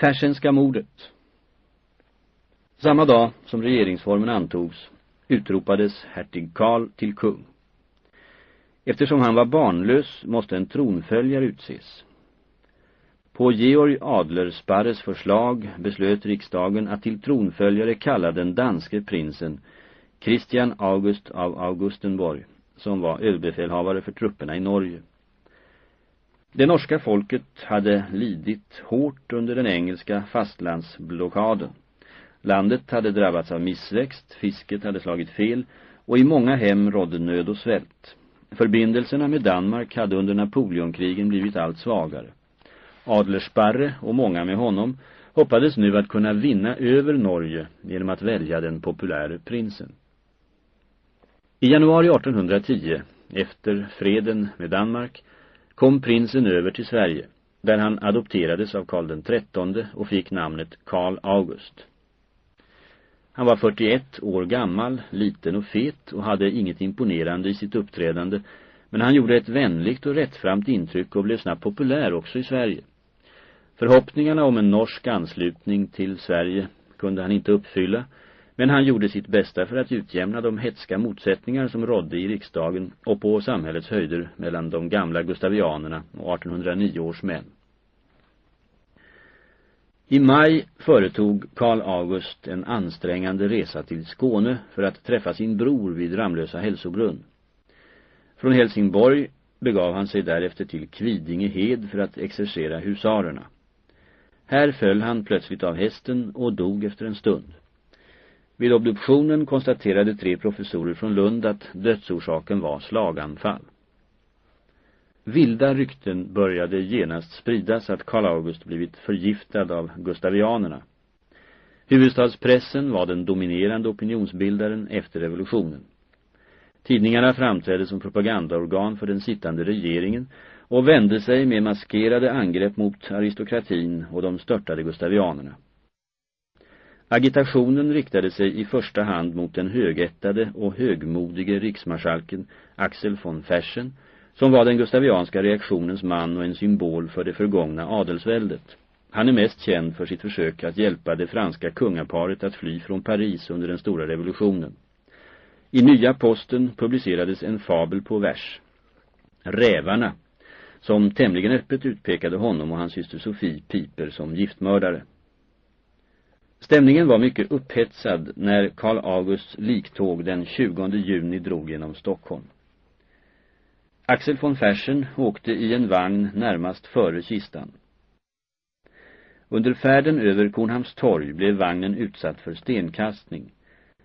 Fersenska mordet Samma dag som regeringsformen antogs utropades hertig Karl till kung. Eftersom han var barnlös måste en tronföljare utses. På Georg Adlersparres förslag beslöt riksdagen att till tronföljare kalla den danske prinsen Christian August av Augustenborg, som var överbefälhavare för trupperna i Norge. Det norska folket hade lidit hårt under den engelska fastlandsblockaden. Landet hade drabbats av missväxt, fisket hade slagit fel och i många hem rådde nöd och svält. Förbindelserna med Danmark hade under Napoleonkrigen blivit allt svagare. Adlersparre och många med honom hoppades nu att kunna vinna över Norge genom att välja den populäre prinsen. I januari 1810, efter freden med Danmark, kom prinsen över till Sverige, där han adopterades av Karl den trettonde och fick namnet Karl August. Han var 41 år gammal, liten och fet och hade inget imponerande i sitt uppträdande, men han gjorde ett vänligt och rättframt intryck och blev snabbt populär också i Sverige. Förhoppningarna om en norsk anslutning till Sverige kunde han inte uppfylla, men han gjorde sitt bästa för att utjämna de hetska motsättningar som rådde i riksdagen och på samhällets höjder mellan de gamla gustavianerna och 1809 års män. I maj företog Karl August en ansträngande resa till Skåne för att träffa sin bror vid Ramlösa hälsobrunn. Från Helsingborg begav han sig därefter till Kvidinge hed för att exercera husarerna. Här föll han plötsligt av hästen och dog efter en stund. Vid obduktionen konstaterade tre professorer från Lund att dödsorsaken var slaganfall. Vilda rykten började genast spridas att Karl August blivit förgiftad av gustavianerna. Huvudstadspressen var den dominerande opinionsbildaren efter revolutionen. Tidningarna framträdde som propagandaorgan för den sittande regeringen och vände sig med maskerade angrepp mot aristokratin och de störtade gustavianerna. Agitationen riktade sig i första hand mot den högättade och högmodige riksmarskalken Axel von Fersen som var den gustavianska reaktionens man och en symbol för det förgångna adelsväldet. Han är mest känd för sitt försök att hjälpa det franska kungaparet att fly från Paris under den stora revolutionen. I Nya Posten publicerades en fabel på vers. Rävarna, som tämligen öppet utpekade honom och hans syster Sofie Piper som giftmördare. Stämningen var mycket upphetsad när Karl Augusts liktåg den 20 juni drog genom Stockholm. Axel von Fersen åkte i en vagn närmast före kistan. Under färden över Kornhams torg blev vagnen utsatt för stenkastning.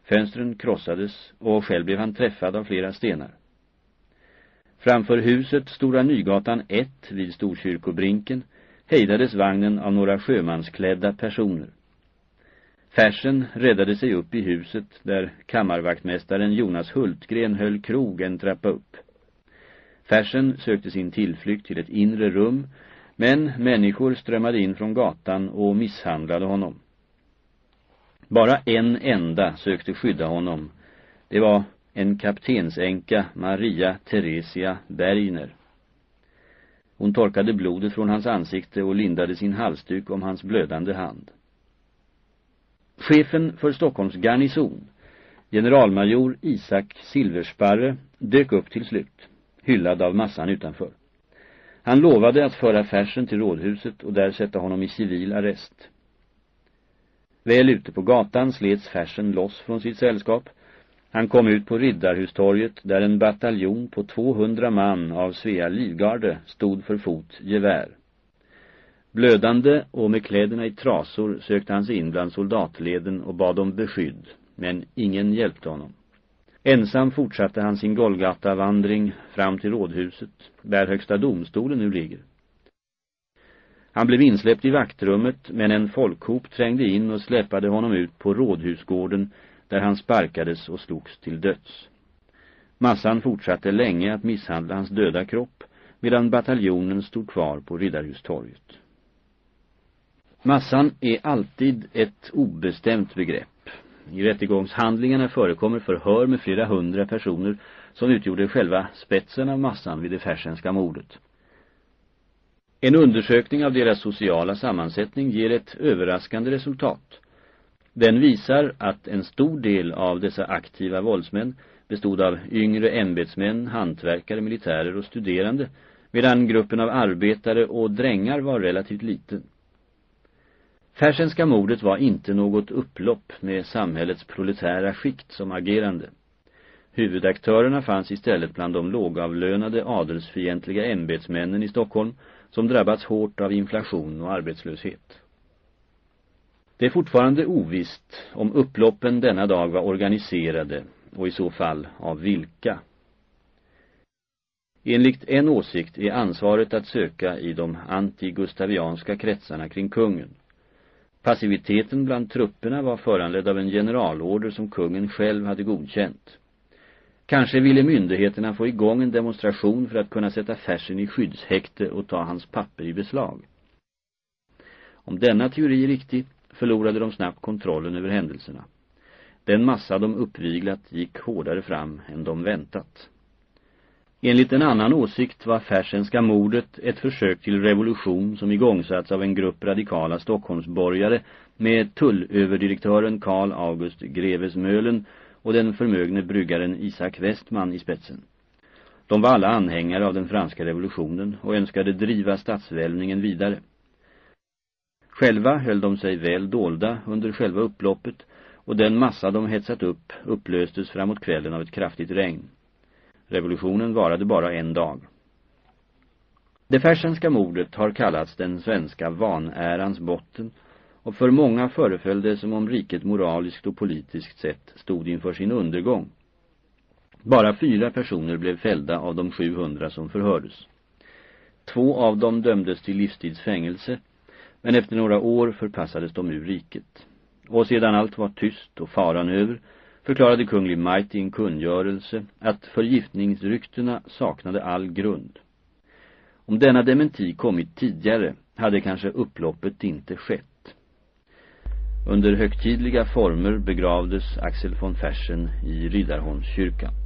Fönstren krossades och själv blev han träffad av flera stenar. Framför huset Stora Nygatan 1 vid Storkyrkobrinken hejdades vagnen av några sjömansklädda personer. Fersen räddade sig upp i huset där kammarvaktmästaren Jonas Hultgren höll krog en trappa upp. Fersen sökte sin tillflykt till ett inre rum, men människor strömmade in från gatan och misshandlade honom. Bara en enda sökte skydda honom. Det var en kaptensänka, Maria Theresia Bergner. Hon torkade blodet från hans ansikte och lindade sin halsduk om hans blödande hand. Chefen för Stockholms garnison, generalmajor Isak Silversparre, dök upp till slut hyllad av massan utanför. Han lovade att föra färsen till rådhuset och där sätta honom i civil arrest. Väl ute på gatan slets färsen loss från sitt sällskap. Han kom ut på Riddarhustorget där en bataljon på 200 man av Svea livgarde stod för fot gevär. Blödande och med kläderna i trasor sökte han sig in bland soldatleden och bad om beskydd, men ingen hjälpte honom. Ensam fortsatte han sin Golgata-vandring fram till rådhuset, där högsta domstolen nu ligger. Han blev insläppt i vaktrummet, men en folkhop trängde in och släppade honom ut på rådhusgården, där han sparkades och slogs till döds. Massan fortsatte länge att misshandla hans döda kropp, medan bataljonen stod kvar på Riddarhustorget. Massan är alltid ett obestämt begrepp. I rättegångshandlingarna förekommer förhör med flera hundra personer som utgjorde själva spetsen av massan vid det färsenska mordet. En undersökning av deras sociala sammansättning ger ett överraskande resultat. Den visar att en stor del av dessa aktiva våldsmän bestod av yngre ämbetsmän, hantverkare, militärer och studerande, medan gruppen av arbetare och drängar var relativt liten. Färsenska mordet var inte något upplopp med samhällets proletära skikt som agerande. Huvudaktörerna fanns istället bland de lågavlönade adelsfientliga ämbetsmännen i Stockholm som drabbats hårt av inflation och arbetslöshet. Det är fortfarande ovisst om upploppen denna dag var organiserade och i så fall av vilka. Enligt en åsikt är ansvaret att söka i de anti-gustavianska kretsarna kring kungen. Passiviteten bland trupperna var föranledd av en generalorder som kungen själv hade godkänt. Kanske ville myndigheterna få igång en demonstration för att kunna sätta färsen i skyddshäkte och ta hans papper i beslag. Om denna teori är riktig förlorade de snabbt kontrollen över händelserna. Den massa de uppviglat gick hårdare fram än de väntat. Enligt en annan åsikt var färsenska mordet ett försök till revolution som igångsatts av en grupp radikala Stockholmsborgare med tullöverdirektören Karl August Grevesmölen och den förmögne bryggaren Isak Westman i spetsen. De var alla anhängare av den franska revolutionen och önskade driva statsvälvningen vidare. Själva höll de sig väl dolda under själva upploppet och den massa de hetsat upp upplöstes framåt kvällen av ett kraftigt regn. Revolutionen varade bara en dag. Det färsenska mordet har kallats den svenska vanärans botten och för många föreföll det som om riket moraliskt och politiskt sett stod inför sin undergång. Bara fyra personer blev fällda av de 700 som förhördes. Två av dem dömdes till livstidsfängelse, men efter några år förpassades de ur riket. Och sedan allt var tyst och faran över förklarade kunglig Majt i en kungörelse att förgiftningsryktena saknade all grund. Om denna dementi kommit tidigare hade kanske upploppet inte skett. Under högtidliga former begravdes Axel von Fersen i Riddarholmskyrkan.